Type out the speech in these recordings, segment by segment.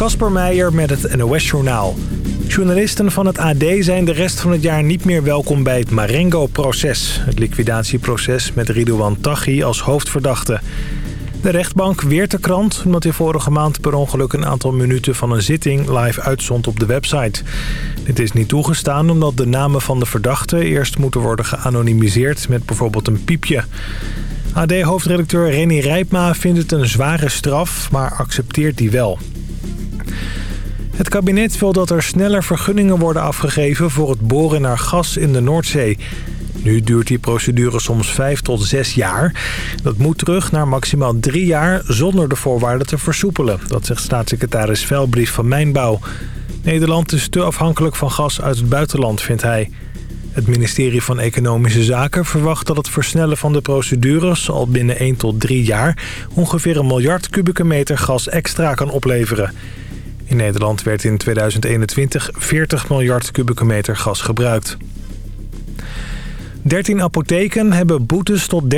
Kasper Meijer met het NOS-journaal. Journalisten van het AD zijn de rest van het jaar niet meer welkom bij het Marengo-proces. Het liquidatieproces met Ridouan Taghi als hoofdverdachte. De rechtbank weert de krant omdat hij vorige maand per ongeluk een aantal minuten van een zitting live uitzond op de website. Dit is niet toegestaan omdat de namen van de verdachten eerst moeten worden geanonimiseerd met bijvoorbeeld een piepje. AD-hoofdredacteur René Rijpma vindt het een zware straf, maar accepteert die wel. Het kabinet wil dat er sneller vergunningen worden afgegeven voor het boren naar gas in de Noordzee. Nu duurt die procedure soms vijf tot zes jaar. Dat moet terug naar maximaal drie jaar zonder de voorwaarden te versoepelen. Dat zegt staatssecretaris Velbrief van Mijnbouw. Nederland is te afhankelijk van gas uit het buitenland, vindt hij. Het ministerie van Economische Zaken verwacht dat het versnellen van de procedures al binnen 1 tot 3 jaar ongeveer een miljard kubieke meter gas extra kan opleveren. In Nederland werd in 2021 40 miljard kubieke meter gas gebruikt. 13 apotheken hebben boetes tot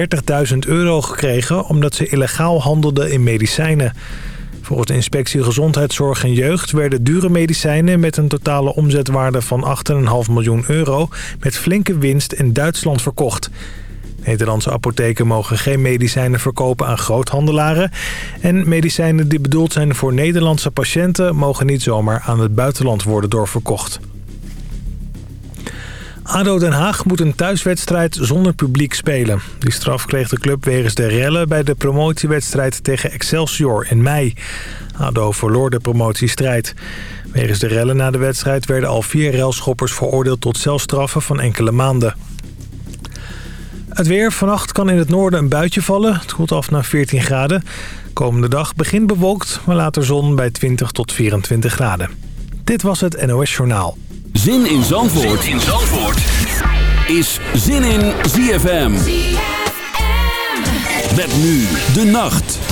30.000 euro gekregen omdat ze illegaal handelden in medicijnen. Volgens de inspectie Gezondheidszorg en Jeugd werden dure medicijnen met een totale omzetwaarde van 8,5 miljoen euro met flinke winst in Duitsland verkocht. Nederlandse apotheken mogen geen medicijnen verkopen aan groothandelaren. En medicijnen die bedoeld zijn voor Nederlandse patiënten mogen niet zomaar aan het buitenland worden doorverkocht. ADO Den Haag moet een thuiswedstrijd zonder publiek spelen. Die straf kreeg de club wegens de rellen bij de promotiewedstrijd tegen Excelsior in mei. ADO verloor de promotiestrijd. Wegens de rellen na de wedstrijd werden al vier relschoppers veroordeeld tot celstraffen van enkele maanden. Het weer. Vannacht kan in het noorden een buitje vallen. Het koelt af naar 14 graden. Komende dag begint bewolkt, maar later zon bij 20 tot 24 graden. Dit was het NOS Journaal. Zin in Zandvoort, zin in Zandvoort. is Zin in ZFM. ZFM. Met nu de nacht.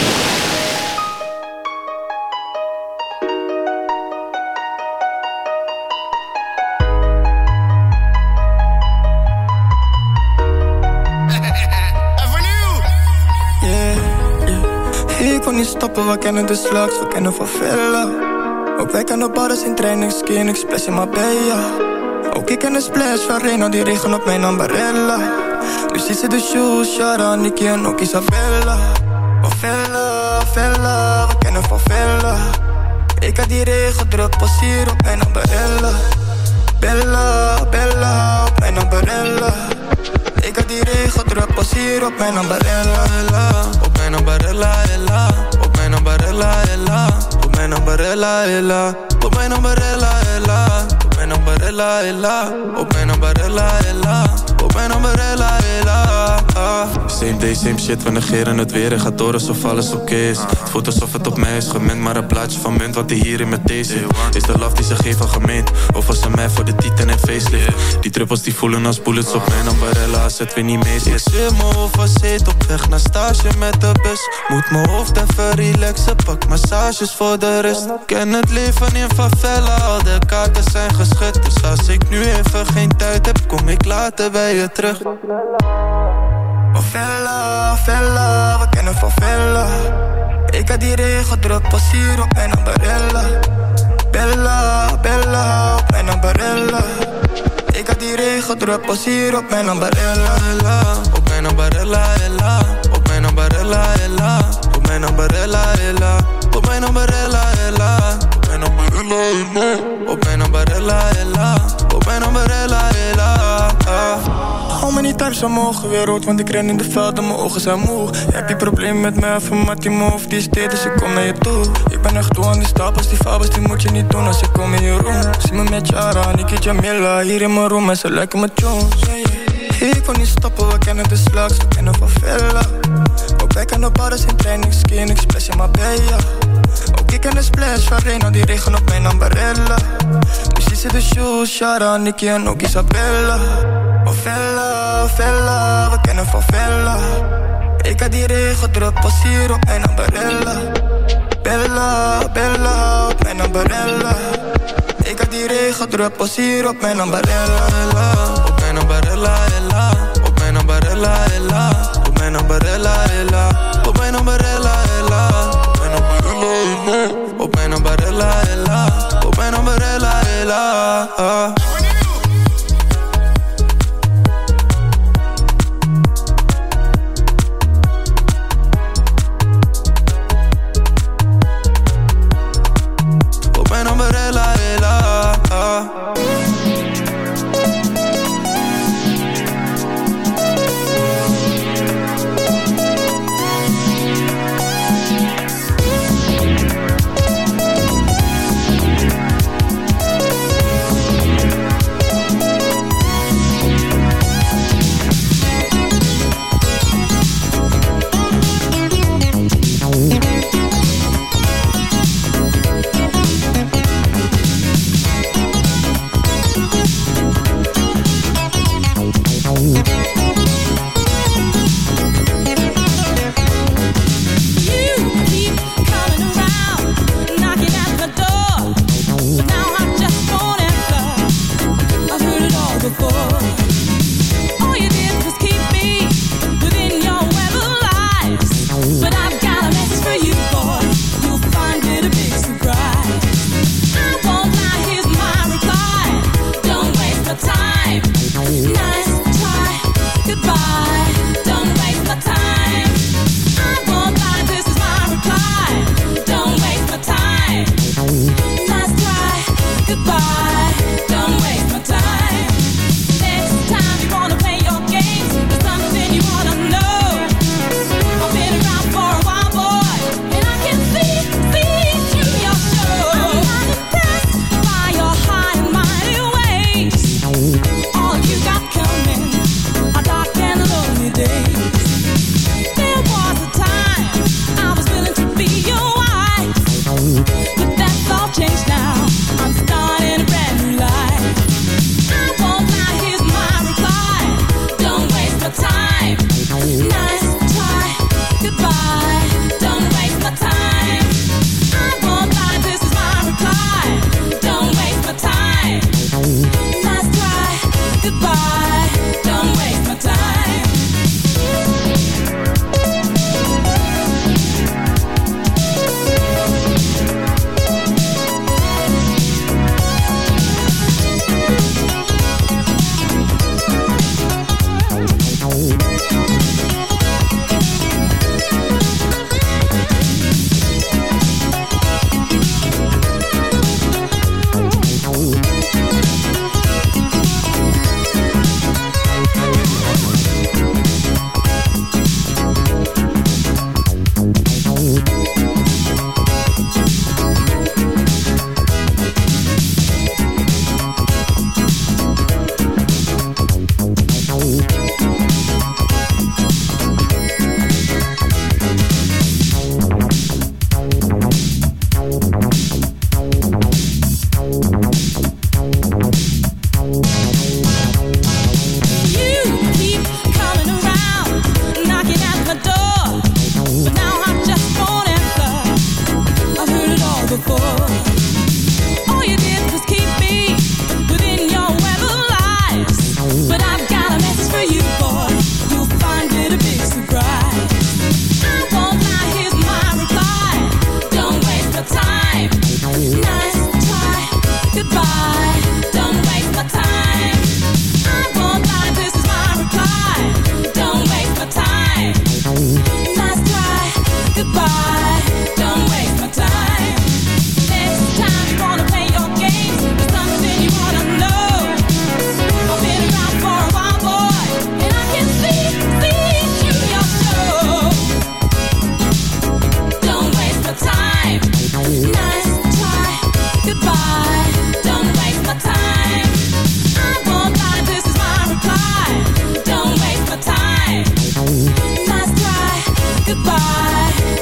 We kennen de slags, we kennen van villa. Ook wij kennen bars in training, skin, ik splash in. Ook ik ken de splash van Reno, die regen op mijn ambarella. Nu ziet ze de shoes, Shara, Nicky en ook Isabella. Van villa, villa, we kennen van villa. Ik had die regen druk, pas hier op mijn ambarella. Bella, Bella, op mijn ambarella. Ik had die regen druk, pas hier op mijn ambarella. Op mijn ambarella, ella. Ella. Op mijn ambarella, ella. Op mijn ambarella, ella. Op mijn ella. Op mijn ambarella, ella. Op mijn. Same day, same shit, we negeren het weer en gaat door alsof alles oké is. Het voelt alsof het op mij is gemend, maar een plaatje van munt wat hij hier in met deze Is de love die ze geven gemeend, of was ze mij voor de titan en facelift? Die druppels die voelen als bullets op mijn ambarella, als het weer niet mee zit. Ik mijn hoofd zit op weg naar stage met de bus. Moet mijn hoofd even relaxen, pak massages voor de rust. Ken het leven in favela, al de kaarten zijn Dus als ik nu even geen tijd heb, kom ik later bij je terug. Oh Vella, Vella, we kennen van Vella. Ik had die regen druk, pas hier op mijn ambarella. Bella, Bella, op mijn ambarella. Ik had die regen druk, pas hier op mijn ambarella. Op mijn ambarella, ella. Op mijn ambarella, ella mijn ella. Op mijn ambarella, ella. Op mijn ambarella, ella. Op mijn ambarella, ella. Op mijn. Hou me niet thuis weer rood, want ik ren in de veld en mijn ogen zijn moe. Heb je probleem met mij, van Mattimo of die is dit, dus ik naar je toe. Ik ben echt toe aan die stapels, die fabels, die moet je niet doen als ik kom in je room. Zie me met Jara, Niki Jamila, hier in mijn room en ze lijken me Jones. Ik wil niet stoppen, we kennen de slags, we kennen van Villa. Wij kennen bars in training, skin, ik splash in. Ook ik ken de splash van Reno, die regen op mijn ambarella. Dus zit de shoes, Shara, Nicky en ook Isabella. Oh Villa, we kennen van Villa. Ik had die regen druk, pas hier op mijn ambarella. Bella, Bella, op mijn ambarella. Ik had die regen druk, pas hier op mijn ambarella mijn ambarella, ella. Op mijn ambarella, ella. Op mijn ambarella, Op mijn ambarella, ella. Op mijn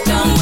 don't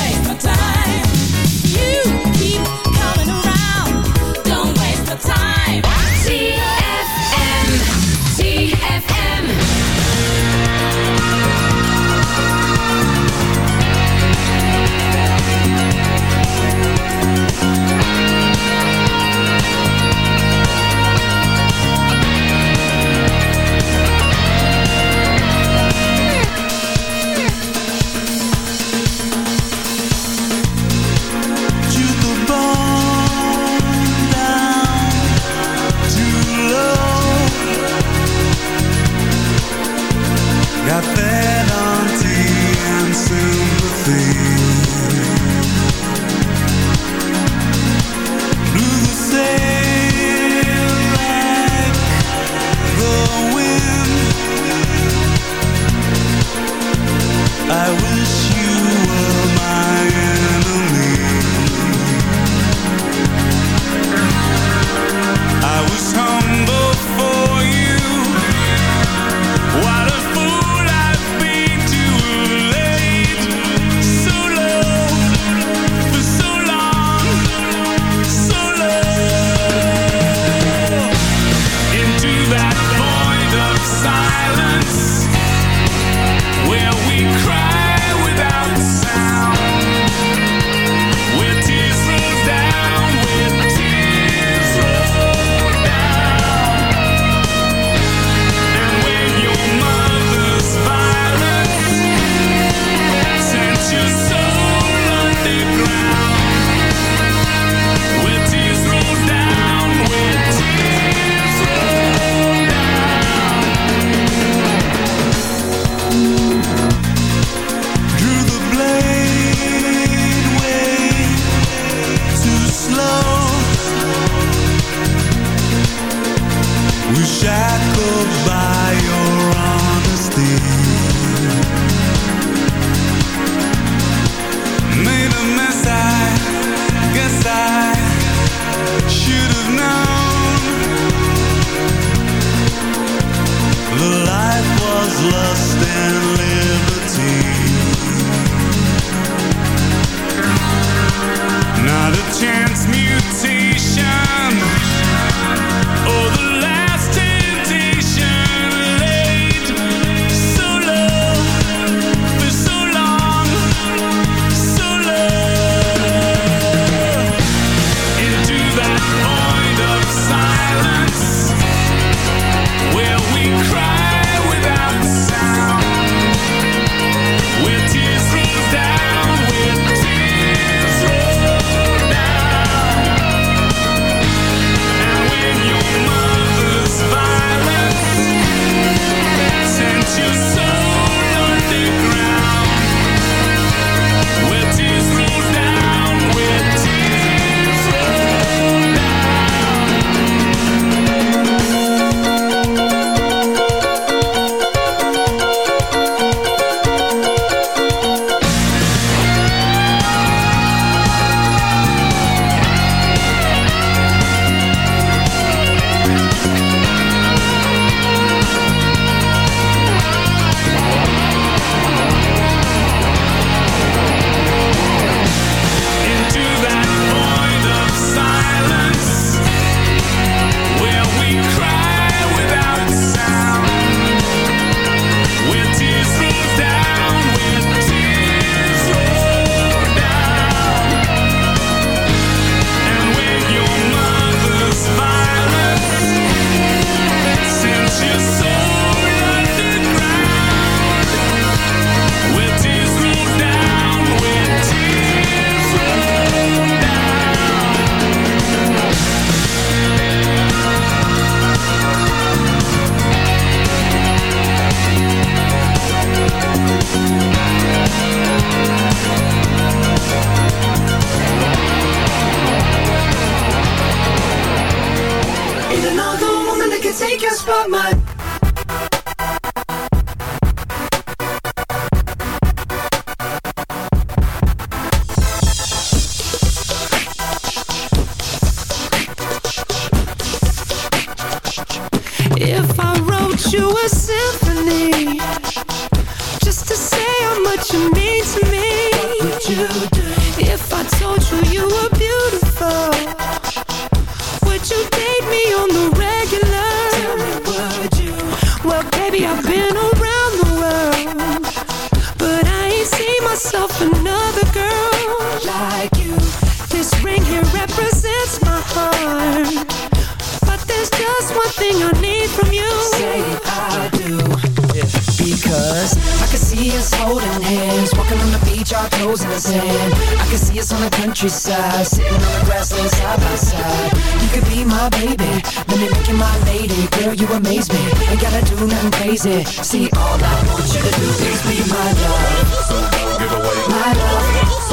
See, all I want you to do is be my love. So don't give away my love.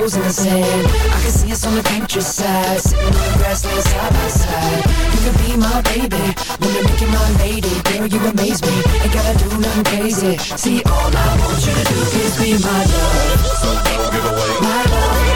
Toes in the sand. I can see us on the countryside. Sitting on the grassland side by side. You could be my baby. When you're making my lady Girl, you amaze me. Ain't gotta do nothing crazy. See, all I want you to do is be my love. So don't give away. My love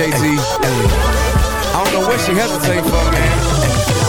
Jay-Z. I don't know what she hesitating for, man.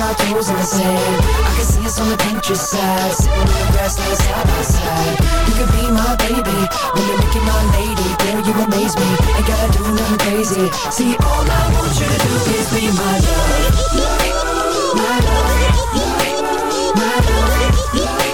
our toes in the sand I can see us on the Pinterest countryside Sitting on the grassland side by side. You could be my baby When you're making my lady. Girl, you amaze me Ain't gotta do nothing crazy. See, all I want you to do is be my love. My love. My love. Ain't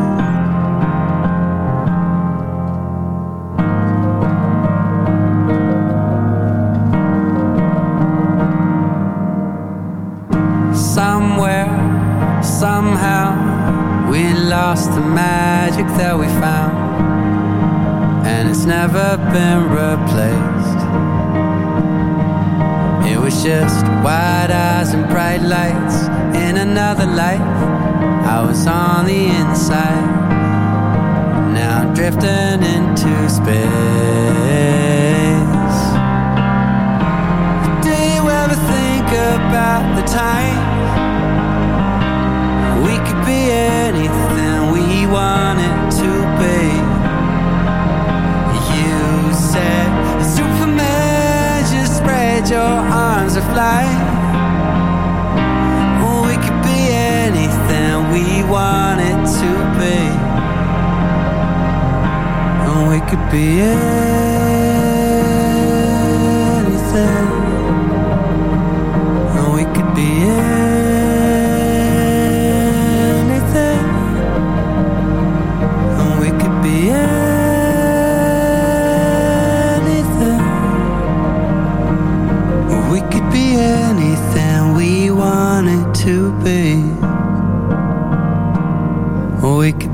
That we found, and it's never been replaced. It was just wide eyes and bright lights in another life. I was on the inside, now drifting into space. Do you ever think about the time we could be anything we wanted your arms of light. Oh, we could be anything we wanted to be. Oh, we could be anything.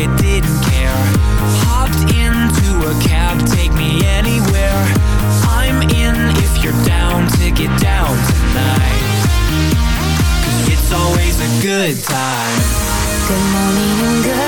It didn't care. Hopped into a cab, take me anywhere. I'm in if you're down to get down tonight. Cause it's always a good time. Good morning good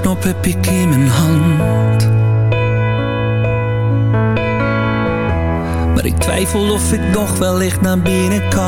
knop heb ik in mijn hand. Maar ik twijfel of ik nog wellicht naar binnen kan.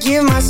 give myself